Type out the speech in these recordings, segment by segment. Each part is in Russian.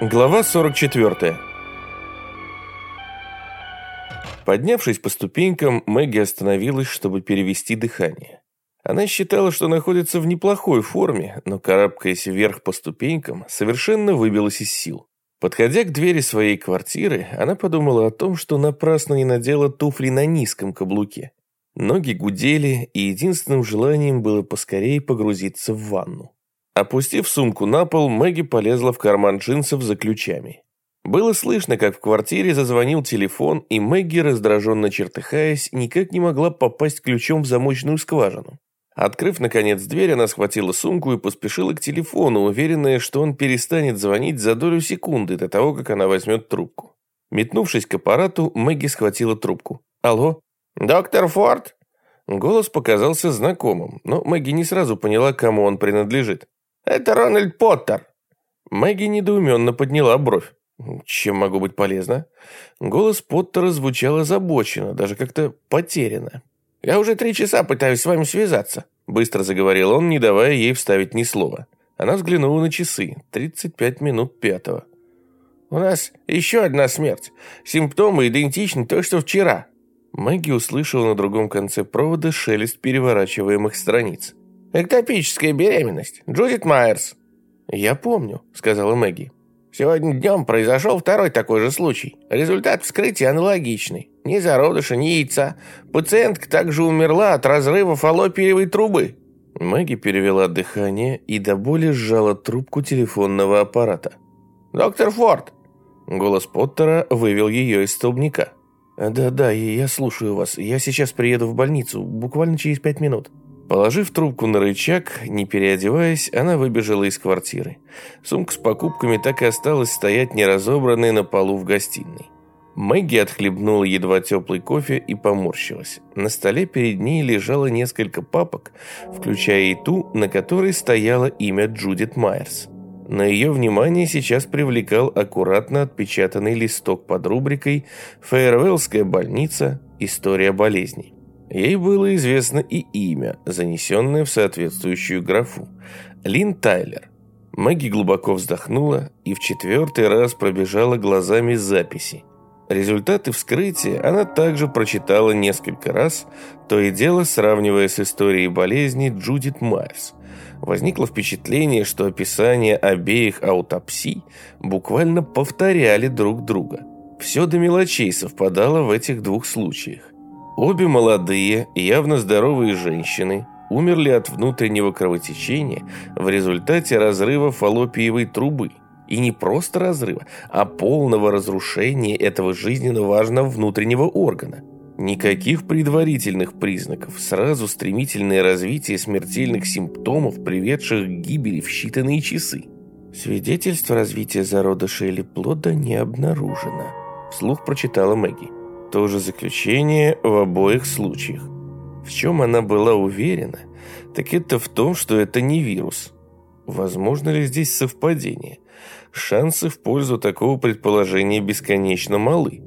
Глава 44. Поднявшись по ступенькам, Мэгги остановилась, чтобы перевести дыхание. Она считала, что находится в неплохой форме, но, карабкаясь вверх по ступенькам, совершенно выбилась из сил. Подходя к двери своей квартиры, она подумала о том, что напрасно не надела туфли на низком каблуке. Ноги гудели, и единственным желанием было поскорее погрузиться в ванну. Опустив сумку на пол, Мэгги полезла в карман джинсов за ключами. Было слышно, как в квартире зазвонил телефон, и Мэгги, раздраженно чертыхаясь, никак не могла попасть ключом в замочную скважину. Открыв, наконец, дверь, она схватила сумку и поспешила к телефону, уверенная, что он перестанет звонить за долю секунды до того, как она возьмет трубку. Метнувшись к аппарату, Мэгги схватила трубку. «Алло?» «Доктор Форд?» Голос показался знакомым, но Мэгги не сразу поняла, кому он принадлежит. «Это Рональд Поттер». Мэгги недоуменно подняла бровь. «Чем могу быть полезна?» Голос Поттера звучал озабоченно, даже как-то потерянно. «Я уже три часа пытаюсь с вами связаться», — быстро заговорил он, не давая ей вставить ни слова. Она взглянула на часы. Тридцать пять минут пятого. «У нас еще одна смерть. Симптомы идентичны той, что вчера». Мэгги услышала на другом конце провода шелест переворачиваемых страниц. «Эктопическая беременность. Джудит Майерс». «Я помню», — сказала Мэгги. «Сегодня днем произошел второй такой же случай. Результат вскрытия аналогичный. Ни зародыша, ни яйца. Пациентка также умерла от разрыва фаллопиевой трубы». Мэгги перевела дыхание и до боли сжала трубку телефонного аппарата. «Доктор Форд!» Голос Поттера вывел ее из столбняка. «Да-да, я слушаю вас. Я сейчас приеду в больницу, буквально через пять минут». Положив трубку на рычаг, не переодеваясь, она выбежала из квартиры. Сумка с покупками так и осталась стоять неразобранной на полу в гостиной. Мэгги отхлебнула едва теплый кофе и поморщилась. На столе перед ней лежало несколько папок, включая и ту, на которой стояло имя Джудит Майерс. На ее внимание сейчас привлекал аккуратно отпечатанный листок под рубрикой «Фейервеллская больница. История болезней». Ей было известно и имя, занесенное в соответствующую графу – Лин Тайлер. Мэгги глубоко вздохнула и в четвертый раз пробежала глазами записи. Результаты вскрытия она также прочитала несколько раз, то и дело сравнивая с историей болезни Джудит Майерс. Возникло впечатление, что описания обеих аутопсий буквально повторяли друг друга. Все до мелочей совпадало в этих двух случаях. Обе молодые, явно здоровые женщины умерли от внутреннего кровотечения в результате разрыва фаллопиевой трубы. И не просто разрыва, а полного разрушения этого жизненно важного внутреннего органа. Никаких предварительных признаков, сразу стремительное развитие смертельных симптомов, приведших к гибели в считанные часы. Свидетельств развития зародыша или плода не обнаружено. Вслух прочитала Мэгги. То же заключение в обоих случаях. В чем она была уверена, так это в том, что это не вирус. Возможно ли здесь совпадение? Шансы в пользу такого предположения бесконечно малы.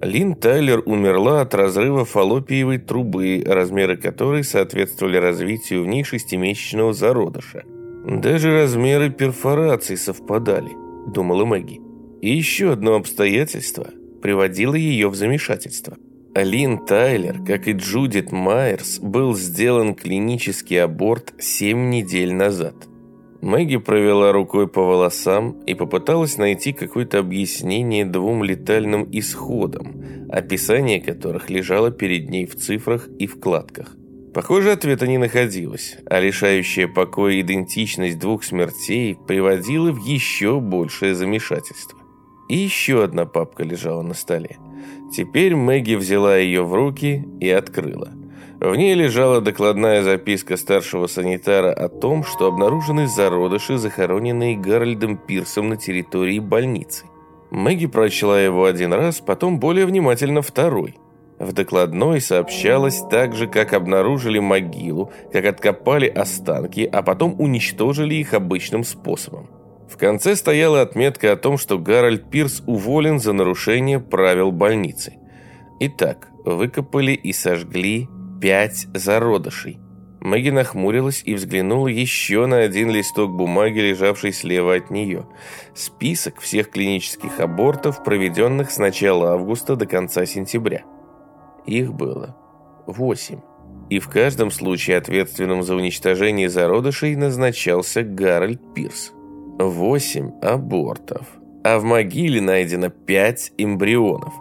Лин Тайлер умерла от разрыва фаллопиевой трубы, размеры которой соответствовали развитию в ней шестимесячного зародыша. Даже размеры перфораций совпадали, думала Мэгги. И еще одно обстоятельство – приводило ее в замешательство. Лин Тайлер, как и Джудит Майерс, был сделан клинический аборт 7 недель назад. Мэгги провела рукой по волосам и попыталась найти какое-то объяснение двум летальным исходам, описание которых лежало перед ней в цифрах и вкладках. Похоже, ответа не находилось, а лишающая покоя идентичность двух смертей приводила в еще большее замешательство. И еще одна папка лежала на столе. Теперь Мэгги взяла ее в руки и открыла. В ней лежала докладная записка старшего санитара о том, что обнаружены зародыши, захороненные Гарольдом Пирсом на территории больницы. Мэгги прочла его один раз, потом более внимательно второй. В докладной сообщалось также, как обнаружили могилу, как откопали останки, а потом уничтожили их обычным способом. В конце стояла отметка о том, что Гарольд Пирс уволен за нарушение правил больницы. Итак, выкопали и сожгли пять зародышей. Мэгги нахмурилась и взглянула еще на один листок бумаги, лежавший слева от нее. Список всех клинических абортов, проведенных с начала августа до конца сентября. Их было восемь. И в каждом случае ответственным за уничтожение зародышей назначался Гарольд Пирс. Восемь абортов. А в могиле найдено пять эмбрионов.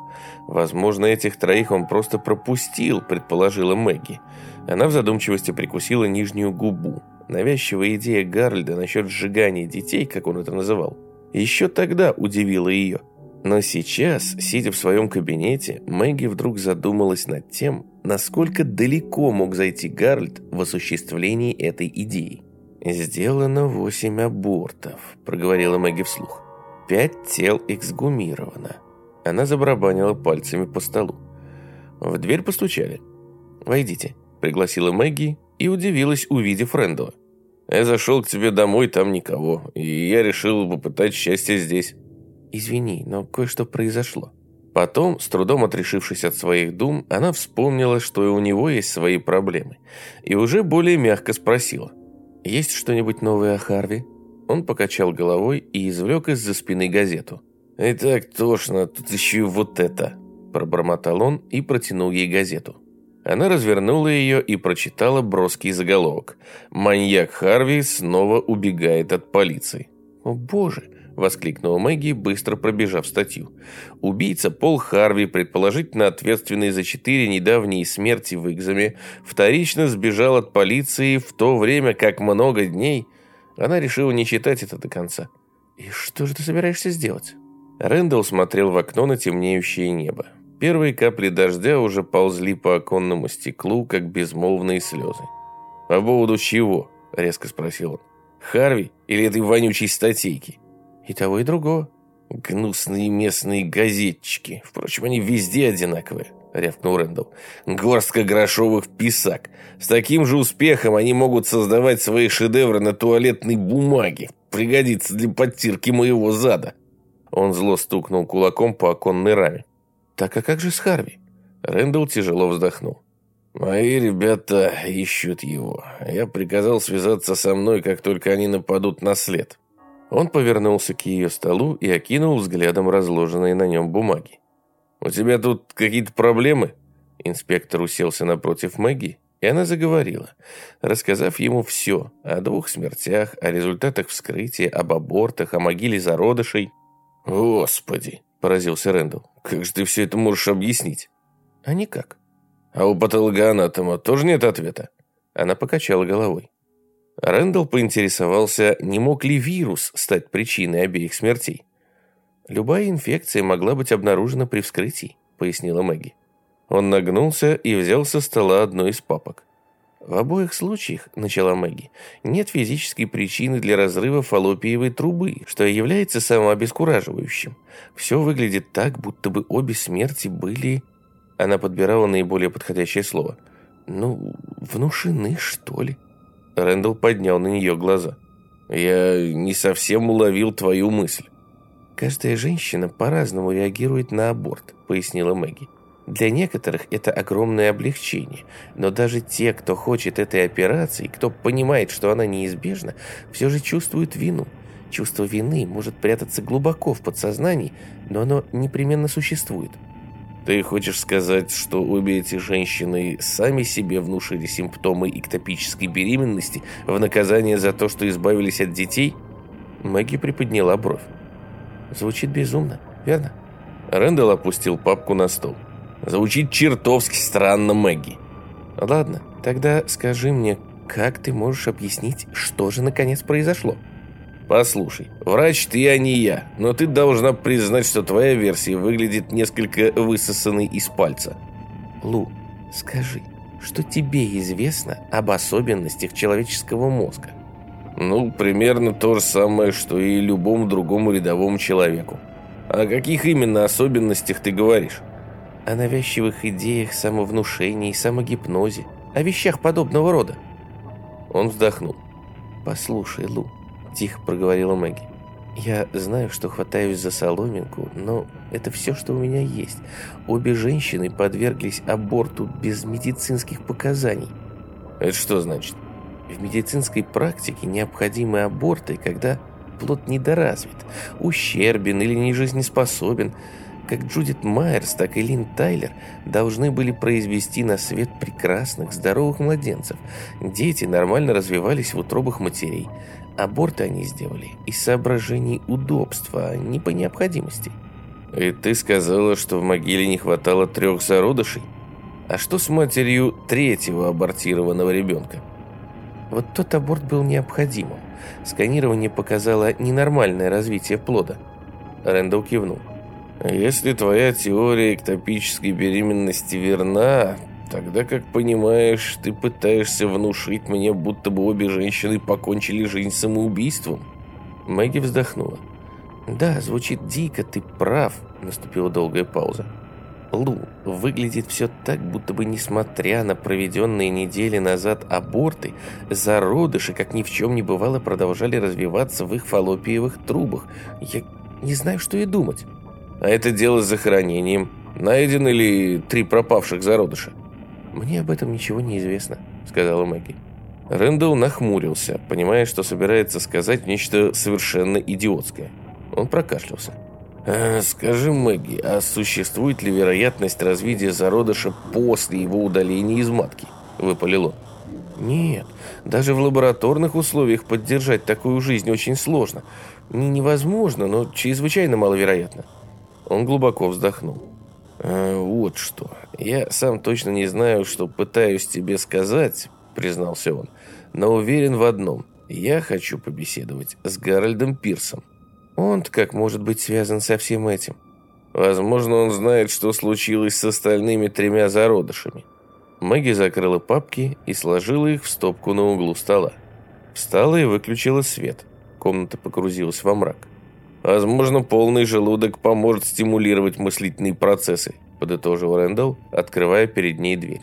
Возможно, этих троих он просто пропустил, предположила Мэгги. Она в задумчивости прикусила нижнюю губу. Навязчивая идея Гарольда насчет сжигания детей, как он это называл, еще тогда удивила ее. Но сейчас, сидя в своем кабинете, Мэгги вдруг задумалась над тем, насколько далеко мог зайти Гарольд в осуществлении этой идеи. «Сделано восемь абортов», — проговорила Мэгги вслух. «Пять тел эксгумировано». Она забарабанила пальцами по столу. В дверь постучали. «Войдите», пригласила Мэгги и удивилась, увидев Рэндала. «Я зашел к тебе домой, там никого, и я решил попытать счастье здесь». «Извини, но кое-что произошло». Потом, с трудом отрешившись от своих дум, она вспомнила, что и у него есть свои проблемы, и уже более мягко спросила. «Есть что-нибудь новое о Харви?» Он покачал головой и извлек из-за спины газету. «И так тошно, тут еще вот это!» Пробормотал он и протянул ей газету. Она развернула ее и прочитала броский заголовок. «Маньяк Харви снова убегает от полиции». «О боже!» – воскликнула Мэгги, быстро пробежав статью. Убийца Пол Харви, предположительно ответственный за четыре недавние смерти в Игзаме, вторично сбежал от полиции в то время, как много дней... Она решила не читать это до конца. «И что же ты собираешься сделать?» Рэндалл смотрел в окно на темнеющее небо. Первые капли дождя уже ползли по оконному стеклу, как безмолвные слезы. «По поводу чего?» – резко спросил он. «Харви или этой вонючей статейки?» «И того, и другого». «Гнусные местные газетчики. Впрочем, они везде одинаковые», – рявкнул Рэндалл. «Горстка грошовых писак. С таким же успехом они могут создавать свои шедевры на туалетной бумаге. Пригодится для подтирки моего зада». Он зло стукнул кулаком по оконной раме. «Так а как же с Харви?» Рэндалл тяжело вздохнул. «Мои ребята ищут его. Я приказал связаться со мной, как только они нападут на след». Он повернулся к ее столу и окинул взглядом разложенные на нем бумаги. «У тебя тут какие-то проблемы?» Инспектор уселся напротив Мэгги, и она заговорила, рассказав ему все о двух смертях, о результатах вскрытия, об абортах, о могиле зародышей. «Господи!» – поразился Рэндалл. Как же ты все это можешь объяснить? А никак. А у патологоанатома тоже нет ответа? Она покачала головой. Рэндалл поинтересовался, не мог ли вирус стать причиной обеих смертей. «Любая инфекция могла быть обнаружена при вскрытии», — пояснила Мэгги. Он нагнулся и взял со стола одну из папок. «В обоих случаях, — начала Мэгги, — нет физической причины для разрыва фаллопиевой трубы, что является самообескураживающим. Все выглядит так, будто бы обе смерти были...» Она подбирала наиболее подходящее слово. «Ну, внушены, что ли?» Рэндалл поднял на нее глаза. «Я не совсем уловил твою мысль». «Каждая женщина по-разному реагирует на аборт», — пояснила Мэгги. Для некоторых это огромное облегчение, но даже те, кто хочет этой операции, кто понимает, что она неизбежна, все же чувствуют вину. Чувство вины может прятаться глубоко в подсознании, но оно непременно существует. Ты хочешь сказать, что обе эти женщины сами себе внушили симптомы эктопической беременности в наказание за то, что избавились от детей? Мэгги приподняла бровь. Звучит безумно, верно? Рэндалл опустил папку на стол. Звучит чертовски странно, Мэгги. Ладно, тогда скажи мне, как ты можешь объяснить, что же наконец произошло? Послушай, врач ты, а не я, но ты должна признать, что твоя версия выглядит несколько высосанной из пальца. Лу, скажи, что тебе известно об особенностях человеческого мозга? Ну, примерно то же самое, что и любому другому рядовому человеку. О каких именно особенностях ты говоришь? о навязчивых идеях, самовнушении, самогипнозе, о вещах подобного рода. Он вздохнул. «Послушай, Лу», – тихо проговорила Мэгги, – «я знаю, что хватаюсь за соломинку, но это все, что у меня есть. Обе женщины подверглись аборту без медицинских показаний». «Это что значит?» В медицинской практике необходимы аборты, когда плод недоразвит, ущербен или нежизнеспособен. Как Джудит Майерс, так и Лин Тайлер должны были произвести на свет прекрасных, здоровых младенцев. Дети нормально развивались в утробах матерей. Аборты они сделали из соображений удобства, а не по необходимости. «И ты сказала, что в могиле не хватало трех зародышей? А что с матерью третьего абортированного ребенка?» Вот тот аборт был необходимым. Сканирование показало ненормальное развитие плода. Рэндалл кивнул. «Если твоя теория эктопической беременности верна, тогда, как понимаешь, ты пытаешься внушить мне, будто бы обе женщины покончили жизнь самоубийством». Мэгги вздохнула. «Да, звучит дико, ты прав», — наступила долгая пауза. Лу, выглядит все так, будто бы несмотря на проведенные недели назад аборты, зародыши, как ни в чем не бывало, продолжали развиваться в их фаллопиевых трубах. Я не знаю, что и думать. А это дело с захоронением. Найдены ли три пропавших зародыша? Мне об этом ничего не известно, сказала Мэгги. Рэндалл нахмурился, понимая, что собирается сказать нечто совершенно идиотское. Он прокашлялся. А, «Скажи, Мэгги, а существует ли вероятность развития зародыша после его удаления из матки?» – выпалил он. «Нет, даже в лабораторных условиях поддержать такую жизнь очень сложно. Невозможно, но чрезвычайно маловероятно». Он глубоко вздохнул. А, «Вот что. Я сам точно не знаю, что пытаюсь тебе сказать», – признался он. «Но уверен в одном. Я хочу побеседовать с Гарольдом Пирсом он как может быть связан со всем этим? Возможно, он знает, что случилось с остальными тремя зародышами. Мэгги закрыла папки и сложила их в стопку на углу стола. Встала и выключила свет. Комната погрузилась во мрак. «Возможно, полный желудок поможет стимулировать мыслительные процессы», подытожил Рэндалл, открывая перед ней дверь.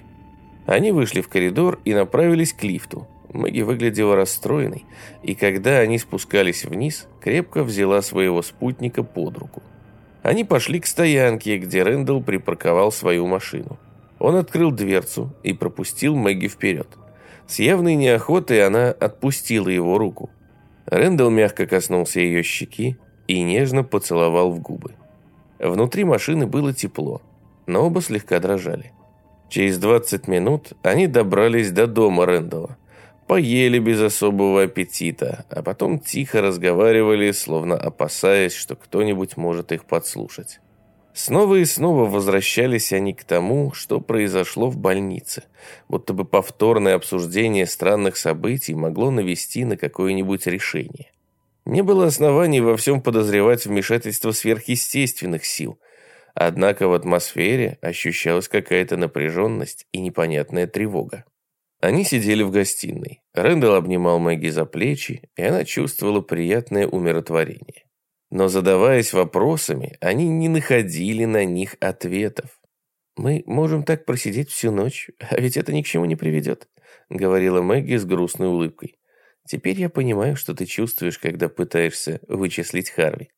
Они вышли в коридор и направились к лифту, Мэгги выглядела расстроенной, и когда они спускались вниз, крепко взяла своего спутника под руку. Они пошли к стоянке, где Рэндалл припарковал свою машину. Он открыл дверцу и пропустил Мэгги вперед. С явной неохотой она отпустила его руку. Рэндалл мягко коснулся ее щеки и нежно поцеловал в губы. Внутри машины было тепло, но оба слегка дрожали. Через 20 минут они добрались до дома Рэндалла. Поели без особого аппетита, а потом тихо разговаривали, словно опасаясь, что кто-нибудь может их подслушать. Снова и снова возвращались они к тому, что произошло в больнице, будто бы повторное обсуждение странных событий могло навести на какое-нибудь решение. Не было оснований во всем подозревать вмешательство сверхъестественных сил, однако в атмосфере ощущалась какая-то напряженность и непонятная тревога. Они сидели в гостиной. Рэндалл обнимал Мэгги за плечи, и она чувствовала приятное умиротворение. Но задаваясь вопросами, они не находили на них ответов. «Мы можем так просидеть всю ночь, а ведь это ни к чему не приведет», говорила Мэгги с грустной улыбкой. «Теперь я понимаю, что ты чувствуешь, когда пытаешься вычислить Харви».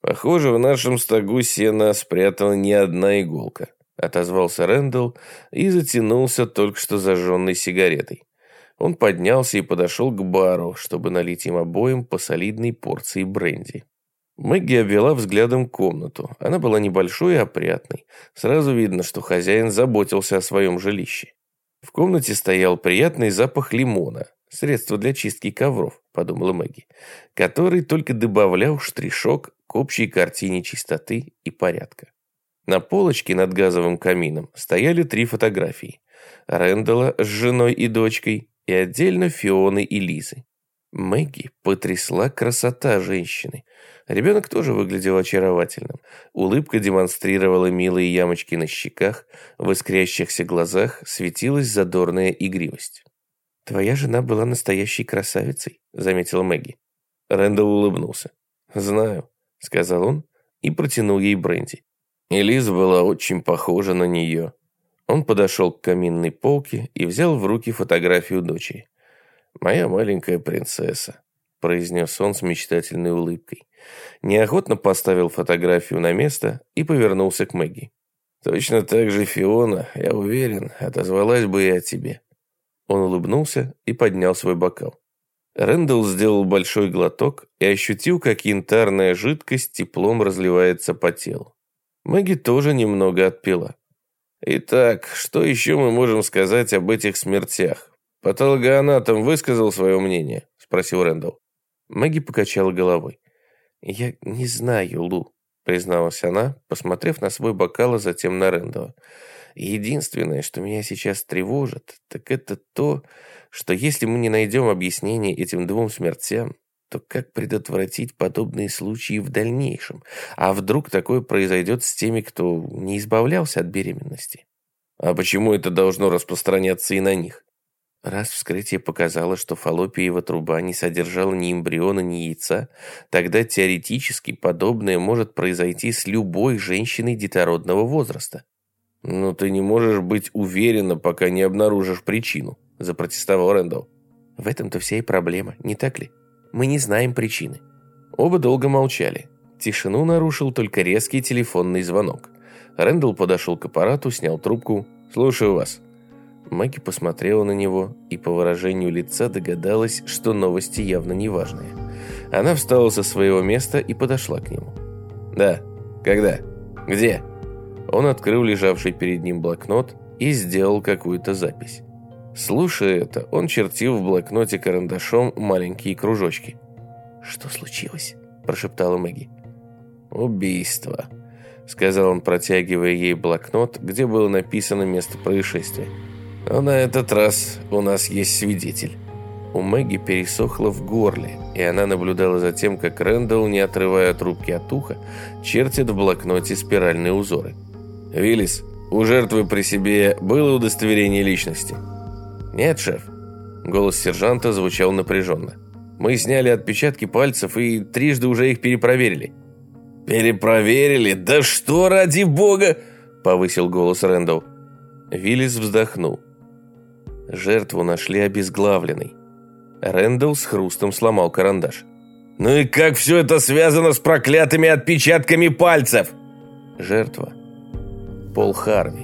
«Похоже, в нашем стогу сена спрятана не одна иголка», отозвался Рэндалл и затянулся только что зажженной сигаретой. Он поднялся и подошел к бару, чтобы налить им обоим по солидной порции бренди. Мэгги обвела взглядом комнату. Она была небольшой и опрятной. Сразу видно, что хозяин заботился о своем жилище. В комнате стоял приятный запах лимона, средство для чистки ковров, подумала Мэгги, который только добавлял штришок к общей картине чистоты и порядка. На полочке над газовым камином стояли три фотографии. Рэндала с женой и дочкой и отдельно Фионы и Лизы. Мэгги потрясла красота женщины. Ребенок тоже выглядел очаровательным. Улыбка демонстрировала милые ямочки на щеках, в искрящихся глазах светилась задорная игривость. «Твоя жена была настоящей красавицей», — заметила Мэгги. Рэндалл улыбнулся. «Знаю», — сказал он и протянул ей бренди. Элиза была очень похожа на нее. Он подошел к каминной полке и взял в руки фотографию дочери. «Моя маленькая принцесса», – произнес он с мечтательной улыбкой. Неохотно поставил фотографию на место и повернулся к Мэгги. «Точно так же Фиона, я уверен, отозвалась бы и о тебе». Он улыбнулся и поднял свой бокал. Рэндалл сделал большой глоток и ощутил, как янтарная жидкость теплом разливается по телу. Мэгги тоже немного отпила. «Итак, что еще мы можем сказать об этих смертях? Патологоанатом высказал свое мнение?» – спросил Рэндалл. Мэгги покачала головой. «Я не знаю, Лу», – призналась она, посмотрев на свой бокал, а затем на Рэндалла. «Единственное, что меня сейчас тревожит, так это то, что если мы не найдем объяснение этим двум смертям, то как предотвратить подобные случаи в дальнейшем? А вдруг такое произойдет с теми, кто не избавлялся от беременности? А почему это должно распространяться и на них? Раз вскрытие показало, что фаллопиева труба не содержала ни эмбриона, ни яйца, тогда теоретически подобное может произойти с любой женщиной детородного возраста. Но ты не можешь быть уверена, пока не обнаружишь причину запротестовал Рэндалл. В этом-то вся и проблема, не так ли? Мы не знаем причины. Оба долго молчали. Тишину нарушил только резкий телефонный звонок. Рэндалл подошел к аппарату, снял трубку. «Слушаю вас». Мэгги посмотрела на него и по выражению лица догадалась, что новости явно неважные. Она встала со своего места и подошла к нему. «Да. Когда? Где?» Он открыл лежавший перед ним блокнот и сделал какую-то запись. Слушая это, он чертил в блокноте карандашом маленькие кружочки. «Что случилось?» – прошептала Мэгги. «Убийство», – сказал он, протягивая ей блокнот, где было написано место происшествия. «Но на этот раз у нас есть свидетель». У Мэгги пересохло в горле, и она наблюдала за тем, как Рэндалл, не отрывая трубки от уха, чертит в блокноте спиральные узоры. «Виллис, у жертвы при себе было удостоверение личности?» «Нет, шеф». Голос сержанта звучал напряженно. «Мы сняли отпечатки пальцев и трижды уже их перепроверили». «Перепроверили? Да что ради бога!» Повысил голос Рэндалл. Виллис вздохнул. Жертву нашли обезглавленной. Рэндалл с хрустом сломал карандаш. «Ну и как все это связано с проклятыми отпечатками пальцев?» Жертва. Пол Харви.